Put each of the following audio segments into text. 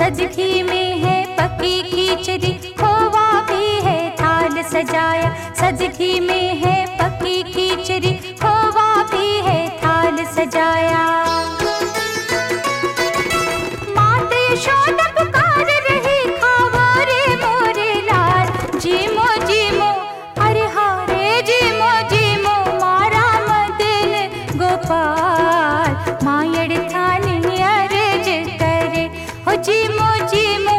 सजखी में है पकी खिचड़ी खोवा भी है थाल सजाया। सजखी में है पकी खिचड़ी खोवा भी है थाल सजाया। जी मो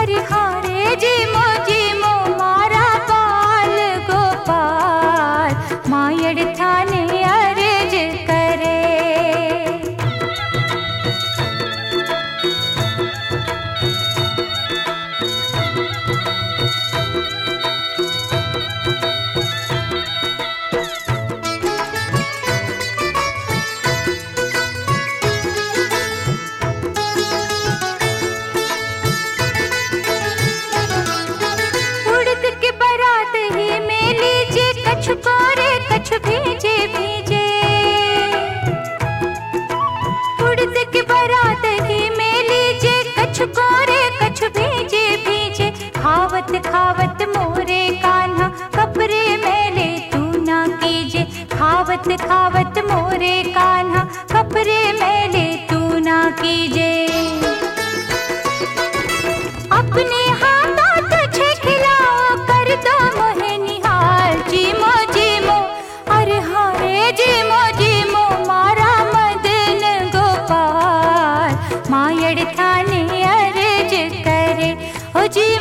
अरे हारे जी मो थाने अर्ज करे। हो जी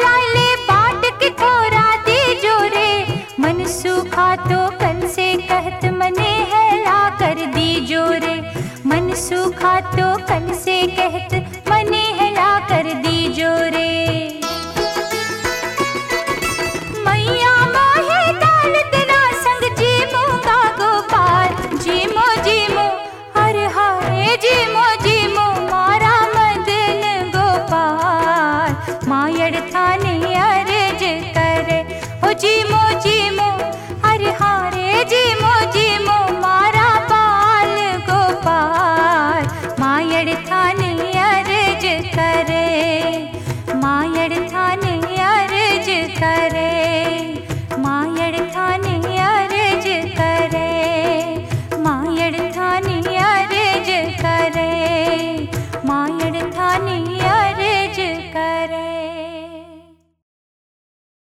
सखा बुला ले बाट के थोड़ा दे जोरे। मन तो कल से कहत मने है ला कर दी जोरे। मन सूखा तो